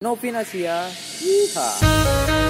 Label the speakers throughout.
Speaker 1: Novina Sia. Ah. Yeehaw.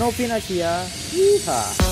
Speaker 2: No Pinakia.
Speaker 3: Ah. Yeehaw!